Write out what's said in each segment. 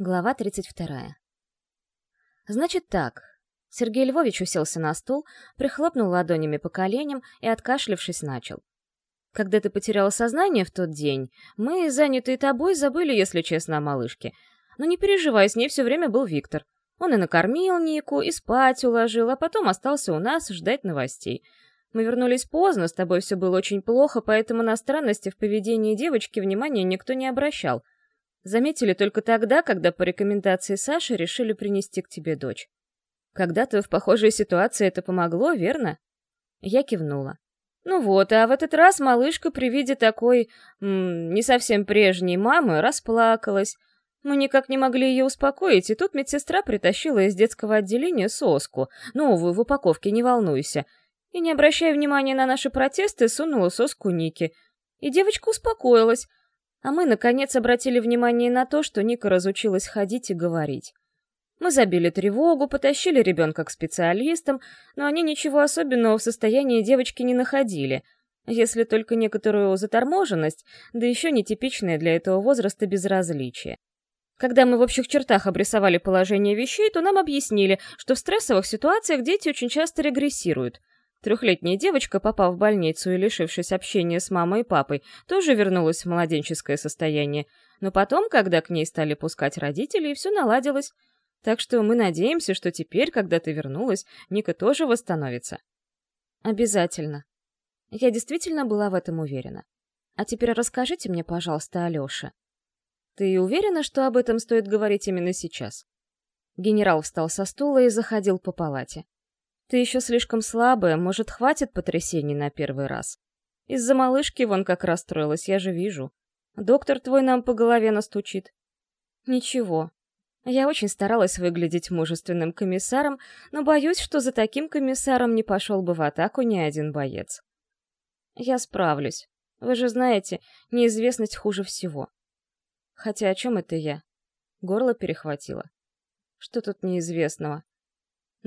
Глава 32. Значит так. Сергей Львович уселся на стул, прихлопнул ладонями по коленям и, откашлившись, начал. Когда ты потеряла сознание в тот день, мы, занятые тобой, забыли, если честно, о малышке. Но не переживай, с ней все время был Виктор. Он и накормил Нику, и спать уложил, а потом остался у нас ждать новостей. Мы вернулись поздно, с тобой все было очень плохо, поэтому на странности в поведении девочки внимания никто не обращал — Заметили только тогда, когда по рекомендации Саши решили принести к тебе дочь. Когда-то в похожей ситуации это помогло, верно? Я кивнула. Ну вот, а в этот раз малышка при виде такой, м, не совсем прежней мамы расплакалась. Мы никак не могли ее успокоить, и тут медсестра притащила из детского отделения соску, новую в упаковке, не волнуйся, и, не обращая внимания на наши протесты, сунула соску Нике. И девочка успокоилась, а мы, наконец, обратили внимание на то, что Ника разучилась ходить и говорить. Мы забили тревогу, потащили ребенка к специалистам, но они ничего особенного в состоянии девочки не находили, если только некоторую заторможенность, да еще нетипичное для этого возраста безразличие. Когда мы в общих чертах обрисовали положение вещей, то нам объяснили, что в стрессовых ситуациях дети очень часто регрессируют — Трехлетняя девочка, попав в больницу и лишившись общения с мамой и папой, тоже вернулась в младенческое состояние. Но потом, когда к ней стали пускать родители, все наладилось. Так что мы надеемся, что теперь, когда ты вернулась, Ника тоже восстановится. Обязательно. Я действительно была в этом уверена. А теперь расскажите мне, пожалуйста, Алёша. Ты уверена, что об этом стоит говорить именно сейчас? Генерал встал со стула и заходил по палате. Ты еще слишком слабая, может, хватит потрясений на первый раз. Из-за малышки вон как расстроилась, я же вижу. Доктор твой нам по голове настучит. Ничего. Я очень старалась выглядеть мужественным комиссаром, но боюсь, что за таким комиссаром не пошел бы в атаку ни один боец. Я справлюсь. Вы же знаете, неизвестность хуже всего. Хотя о чем это я? Горло перехватило. Что тут неизвестного?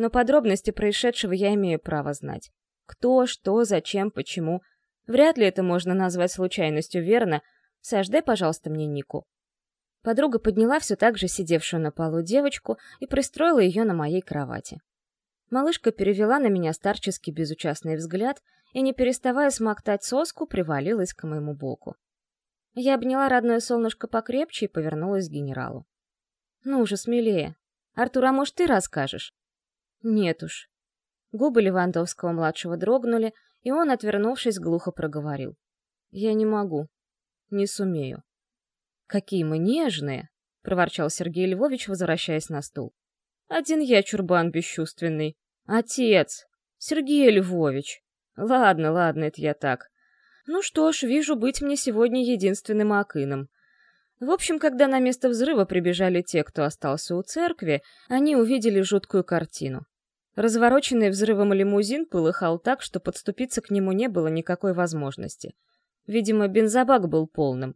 Но подробности происшедшего я имею право знать. Кто, что, зачем, почему. Вряд ли это можно назвать случайностью, верно? Саш, дай, пожалуйста, мне Нику. Подруга подняла все так же сидевшую на полу девочку и пристроила ее на моей кровати. Малышка перевела на меня старческий безучастный взгляд и, не переставая смоктать соску, привалилась к моему боку. Я обняла родное солнышко покрепче и повернулась к генералу. «Ну уже смелее. Артур, а может, ты расскажешь?» Нет уж. Губы Левандовского-младшего дрогнули, и он, отвернувшись, глухо проговорил. «Я не могу. Не сумею». «Какие мы нежные!» — проворчал Сергей Львович, возвращаясь на стул. «Один я чурбан бесчувственный. Отец! Сергей Львович! Ладно, ладно, это я так. Ну что ж, вижу быть мне сегодня единственным акыном. В общем, когда на место взрыва прибежали те, кто остался у церкви, они увидели жуткую картину. Развороченный взрывом лимузин полыхал так, что подступиться к нему не было никакой возможности. Видимо, бензобак был полным.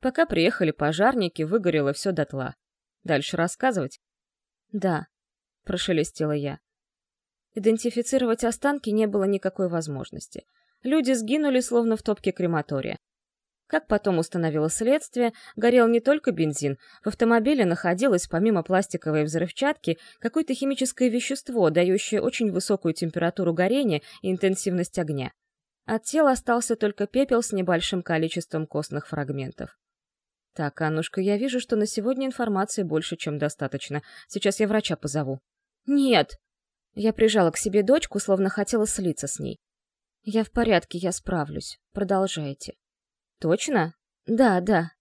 Пока приехали пожарники, выгорело все дотла. Дальше рассказывать? Да, прошелестела я. Идентифицировать останки не было никакой возможности. Люди сгинули словно в топке крематория. Как потом установило следствие, горел не только бензин. В автомобиле находилось, помимо пластиковой взрывчатки, какое-то химическое вещество, дающее очень высокую температуру горения и интенсивность огня. От тела остался только пепел с небольшим количеством костных фрагментов. Так, Аннушка, я вижу, что на сегодня информации больше, чем достаточно. Сейчас я врача позову. Нет! Я прижала к себе дочку, словно хотела слиться с ней. Я в порядке, я справлюсь. Продолжайте. Точно? Да, да.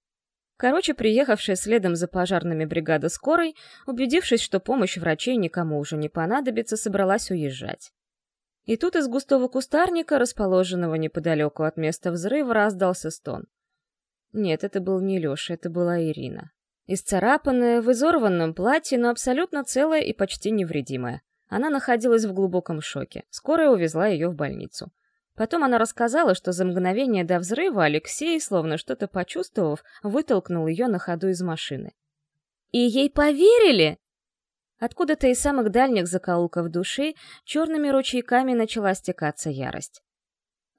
Короче, приехавшая следом за пожарными бригада скорой, убедившись, что помощь врачей никому уже не понадобится, собралась уезжать. И тут из густого кустарника, расположенного неподалеку от места взрыва, раздался стон. Нет, это был не Леша, это была Ирина. Исцарапанная, в изорванном платье, но абсолютно целая и почти невредимая. Она находилась в глубоком шоке. Скорая увезла ее в больницу. Потом она рассказала, что за мгновение до взрыва Алексей, словно что-то почувствовав, вытолкнул ее на ходу из машины. «И ей поверили?» Откуда-то из самых дальних закоулков души черными ручейками начала стекаться ярость.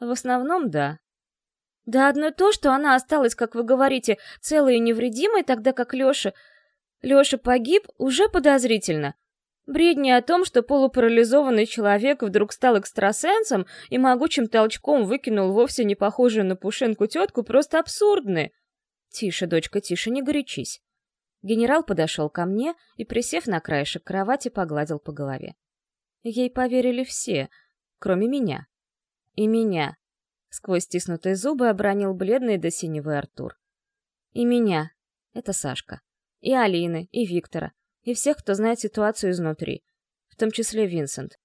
В основном, да. Да одно то, что она осталась, как вы говорите, целой и невредимой, тогда как Леша... Лёша погиб, уже подозрительно. Бредни о том, что полупарализованный человек вдруг стал экстрасенсом и могучим толчком выкинул вовсе не похожую на Пушенку тетку, просто абсурдны. Тише, дочка, тише, не горячись. Генерал подошел ко мне и, присев на краешек кровати, погладил по голове. Ей поверили все, кроме меня. И меня. Сквозь стиснутые зубы обронил бледный до синевый Артур. И меня. Это Сашка. И Алины, и Виктора, и всех, кто знает ситуацию изнутри. В том числе Винсент.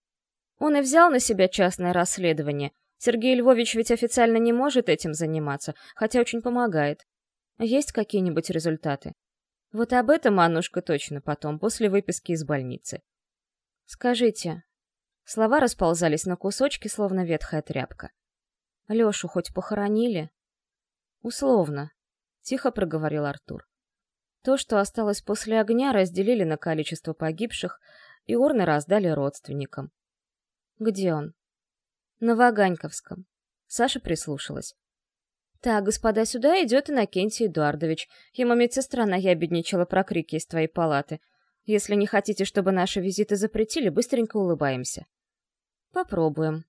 Он и взял на себя частное расследование. Сергей Львович ведь официально не может этим заниматься, хотя очень помогает. Есть какие-нибудь результаты? Вот об этом Аннушка точно потом, после выписки из больницы. Скажите. Слова расползались на кусочки, словно ветхая тряпка. Лешу хоть похоронили? Условно. Тихо проговорил Артур. То, что осталось после огня, разделили на количество погибших, и урны раздали родственникам. Где он? На Ваганьковском. Саша прислушалась. «Так, господа, сюда идет Иннокентий Эдуардович. Ему медсестра наябедничала про крики из твоей палаты. Если не хотите, чтобы наши визиты запретили, быстренько улыбаемся». «Попробуем».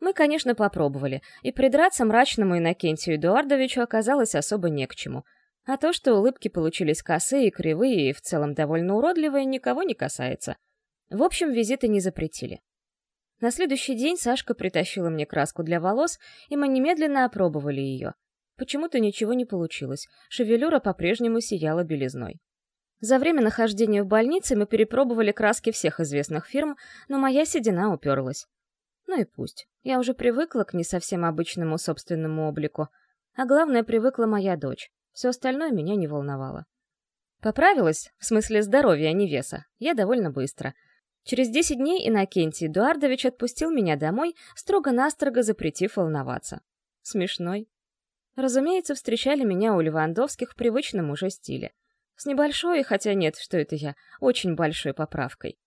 Мы, конечно, попробовали, и придраться мрачному Иннокентию Эдуардовичу оказалось особо не к чему. А то, что улыбки получились косые, кривые и в целом довольно уродливые, никого не касается. В общем, визиты не запретили. На следующий день Сашка притащила мне краску для волос, и мы немедленно опробовали ее. Почему-то ничего не получилось, шевелюра по-прежнему сияла белизной. За время нахождения в больнице мы перепробовали краски всех известных фирм, но моя седина уперлась. Ну и пусть. Я уже привыкла к не совсем обычному собственному облику. А главное, привыкла моя дочь. Все остальное меня не волновало. Поправилась, в смысле здоровья, а не веса, я довольно быстро — Через десять дней Иннокентий Эдуардович отпустил меня домой, строго-настрого запретив волноваться. Смешной. Разумеется, встречали меня у Левандовских в привычном уже стиле. С небольшой, хотя нет, что это я, очень большой поправкой.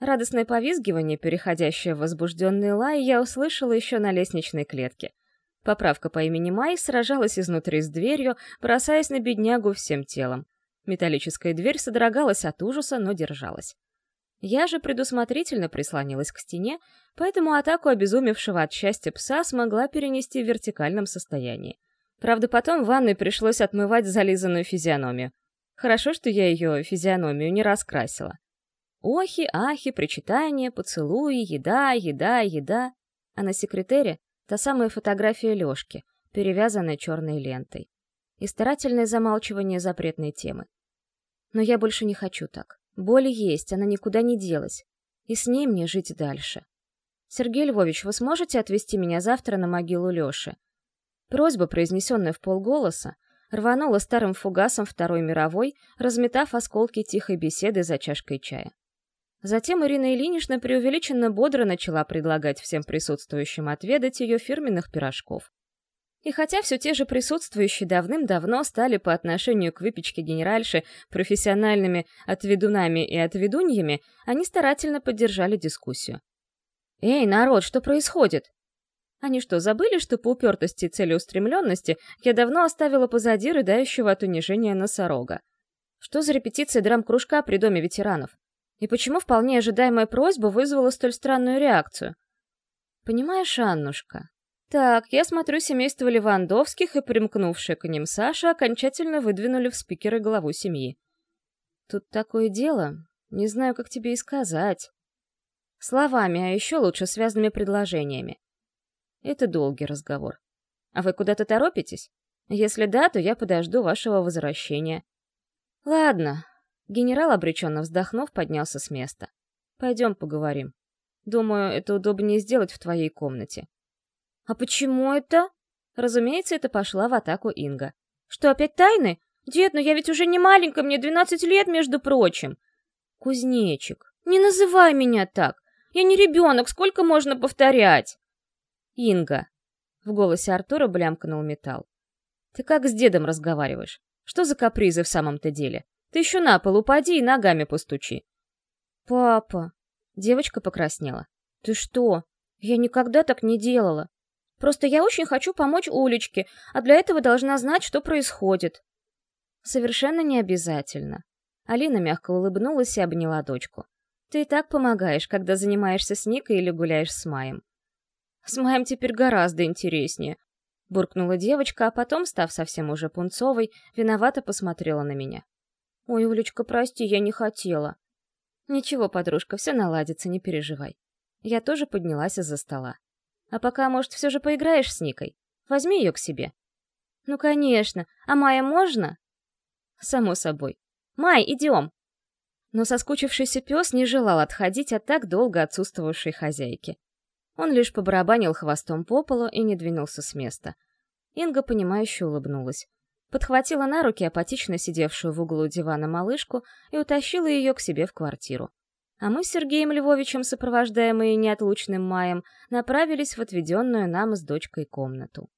Радостное повизгивание, переходящее в возбужденный лай, я услышала еще на лестничной клетке. Поправка по имени Май сражалась изнутри с дверью, бросаясь на беднягу всем телом. Металлическая дверь содрогалась от ужаса, но держалась. Я же предусмотрительно прислонилась к стене, поэтому атаку обезумевшего от счастья пса смогла перенести в вертикальном состоянии. Правда, потом в ванной пришлось отмывать зализанную физиономию. Хорошо, что я ее физиономию не раскрасила. Охи, ахи, причитания, поцелуи, еда, еда, еда. А на секретере та самая фотография Лёшки, перевязанная черной лентой. И старательное замалчивание запретной темы. Но я больше не хочу так. Боль есть, она никуда не делась. И с ней мне жить дальше. Сергей Львович, вы сможете отвезти меня завтра на могилу Лёши? Просьба, произнесенная в полголоса, рванула старым фугасом Второй мировой, разметав осколки тихой беседы за чашкой чая. Затем Ирина Ильинична преувеличенно бодро начала предлагать всем присутствующим отведать ее фирменных пирожков. И хотя все те же присутствующие давным-давно стали по отношению к выпечке генеральши профессиональными отведунами и отведуньями, они старательно поддержали дискуссию. «Эй, народ, что происходит?» Они что, забыли, что по упертости и целеустремленности я давно оставила позади рыдающего от унижения носорога? Что за репетиция драм-кружка при Доме ветеранов? И почему вполне ожидаемая просьба вызвала столь странную реакцию? Понимаешь, Аннушка, так, я смотрю, семейство Левандовских и примкнувшая к ним Саша окончательно выдвинули в спикеры главу семьи. Тут такое дело, не знаю, как тебе и сказать. Словами, а еще лучше связанными предложениями. Это долгий разговор. А вы куда-то торопитесь? Если да, то я подожду вашего возвращения. Ладно. Генерал, обреченно вздохнув, поднялся с места. Пойдем поговорим. Думаю, это удобнее сделать в твоей комнате. «А почему это?» Разумеется, это пошла в атаку Инга. «Что, опять тайны? Дед, но я ведь уже не маленькая, мне двенадцать лет, между прочим!» «Кузнечик, не называй меня так! Я не ребенок, сколько можно повторять?» «Инга!» — в голосе Артура блямкнул металл. «Ты как с дедом разговариваешь? Что за капризы в самом-то деле? Ты еще на пол упади и ногами постучи!» «Папа!» — девочка покраснела. «Ты что? Я никогда так не делала!» Просто я очень хочу помочь Улечке, а для этого должна знать, что происходит. Совершенно не обязательно. Алина мягко улыбнулась и обняла дочку. «Ты и так помогаешь, когда занимаешься с Никой или гуляешь с Маем». «С Маем теперь гораздо интереснее», — буркнула девочка, а потом, став совсем уже пунцовой, виновато посмотрела на меня. «Ой, Улечка, прости, я не хотела». «Ничего, подружка, все наладится, не переживай». Я тоже поднялась из-за стола. «А пока, может, все же поиграешь с Никой? Возьми ее к себе». «Ну, конечно. А Майя можно?» «Само собой. Май, идем!» Но соскучившийся пес не желал отходить от так долго отсутствовавшей хозяйки. Он лишь побарабанил хвостом по полу и не двинулся с места. Инга, понимающе улыбнулась. Подхватила на руки апатично сидевшую в углу дивана малышку и утащила ее к себе в квартиру. А мы с Сергеем Львовичем, сопровождаемые неотлучным Маем, направились в отведенную нам с дочкой комнату.